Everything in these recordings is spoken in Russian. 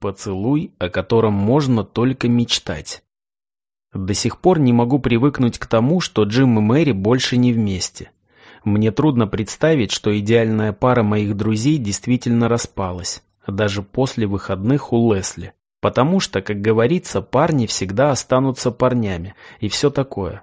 Поцелуй, о котором можно только мечтать. До сих пор не могу привыкнуть к тому, что Джим и Мэри больше не вместе. Мне трудно представить, что идеальная пара моих друзей действительно распалась, даже после выходных у Лесли. Потому что, как говорится, парни всегда останутся парнями, и все такое.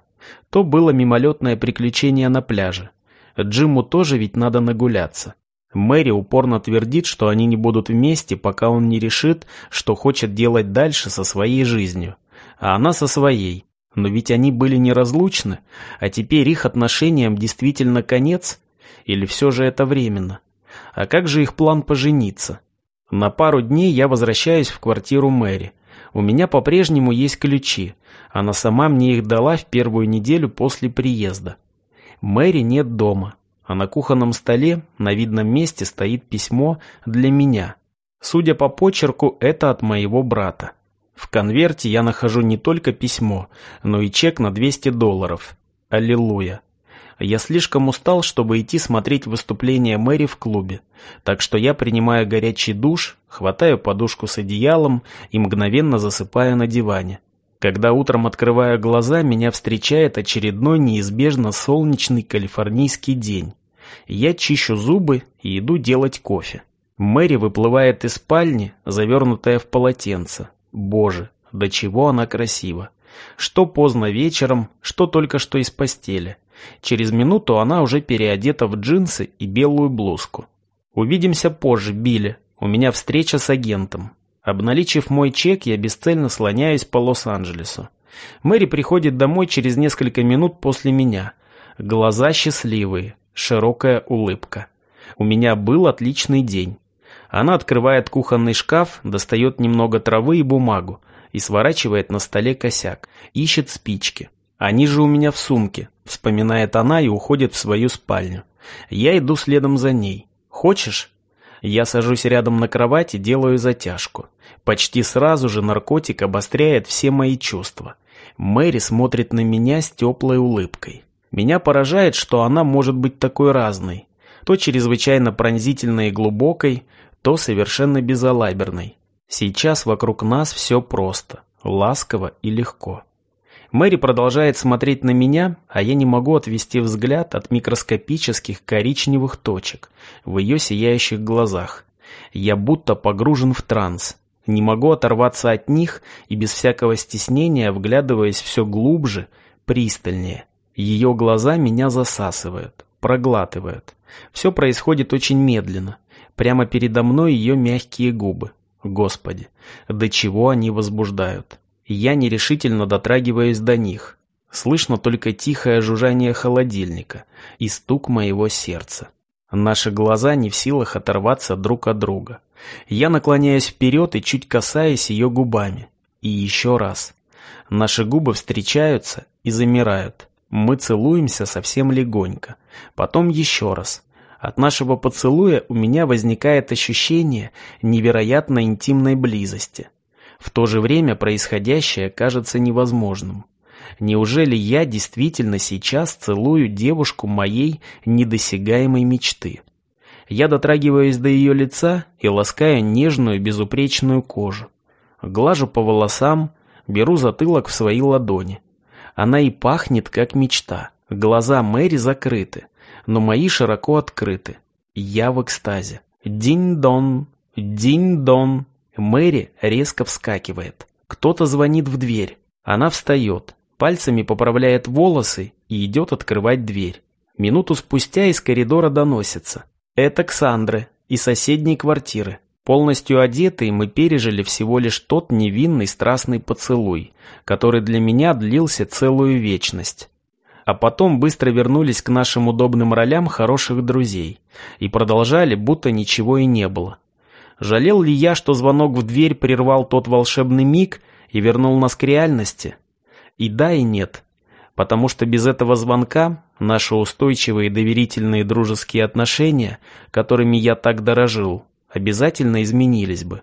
То было мимолетное приключение на пляже. Джиму тоже ведь надо нагуляться. Мэри упорно твердит, что они не будут вместе, пока он не решит, что хочет делать дальше со своей жизнью. А она со своей. Но ведь они были неразлучны, а теперь их отношениям действительно конец? Или все же это временно? А как же их план пожениться? На пару дней я возвращаюсь в квартиру Мэри. У меня по-прежнему есть ключи. Она сама мне их дала в первую неделю после приезда. Мэри нет дома а на кухонном столе на видном месте стоит письмо для меня. Судя по почерку, это от моего брата. В конверте я нахожу не только письмо, но и чек на 200 долларов. Аллилуйя. Я слишком устал, чтобы идти смотреть выступление Мэри в клубе, так что я принимаю горячий душ, хватаю подушку с одеялом и мгновенно засыпаю на диване. Когда утром открываю глаза, меня встречает очередной неизбежно солнечный калифорнийский день. Я чищу зубы и иду делать кофе. Мэри выплывает из спальни, завернутая в полотенце. Боже, до чего она красива. Что поздно вечером, что только что из постели. Через минуту она уже переодета в джинсы и белую блузку. Увидимся позже, Билли. У меня встреча с агентом. Обналичив мой чек, я бесцельно слоняюсь по Лос-Анджелесу. Мэри приходит домой через несколько минут после меня. Глаза счастливые, широкая улыбка. У меня был отличный день. Она открывает кухонный шкаф, достает немного травы и бумагу и сворачивает на столе косяк. Ищет спички. Они же у меня в сумке, вспоминает она и уходит в свою спальню. Я иду следом за ней. Хочешь? Я сажусь рядом на кровати, делаю затяжку. Почти сразу же наркотик обостряет все мои чувства. Мэри смотрит на меня с теплой улыбкой. Меня поражает, что она может быть такой разной. То чрезвычайно пронзительной и глубокой, то совершенно безалаберной. Сейчас вокруг нас все просто, ласково и легко. Мэри продолжает смотреть на меня, а я не могу отвести взгляд от микроскопических коричневых точек в ее сияющих глазах. Я будто погружен в транс. Не могу оторваться от них и без всякого стеснения вглядываясь все глубже, пристальнее. Ее глаза меня засасывают, проглатывают. Все происходит очень медленно. Прямо передо мной ее мягкие губы. Господи, до чего они возбуждают. Я нерешительно дотрагиваюсь до них. Слышно только тихое жужжание холодильника и стук моего сердца. Наши глаза не в силах оторваться друг от друга. Я наклоняюсь вперед и чуть касаюсь ее губами. И еще раз. Наши губы встречаются и замирают. Мы целуемся совсем легонько. Потом еще раз. От нашего поцелуя у меня возникает ощущение невероятно интимной близости. В то же время происходящее кажется невозможным. Неужели я действительно сейчас целую девушку моей недосягаемой мечты? Я дотрагиваюсь до ее лица и ласкаю нежную безупречную кожу. Глажу по волосам, беру затылок в свои ладони. Она и пахнет, как мечта. Глаза Мэри закрыты, но мои широко открыты. Я в экстазе. Динь-дон, динь-дон. Мэри резко вскакивает. Кто-то звонит в дверь. Она встает, пальцами поправляет волосы и идет открывать дверь. Минуту спустя из коридора доносится. Это Ксандры из соседней квартиры. Полностью одетые мы пережили всего лишь тот невинный страстный поцелуй, который для меня длился целую вечность. А потом быстро вернулись к нашим удобным ролям хороших друзей и продолжали, будто ничего и не было. Жалел ли я, что звонок в дверь прервал тот волшебный миг и вернул нас к реальности? И да, и нет. Потому что без этого звонка наши устойчивые доверительные дружеские отношения, которыми я так дорожил, обязательно изменились бы.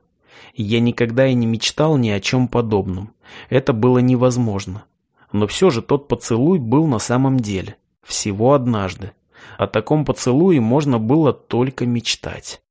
Я никогда и не мечтал ни о чем подобном. Это было невозможно. Но все же тот поцелуй был на самом деле. Всего однажды. О таком поцелуе можно было только мечтать.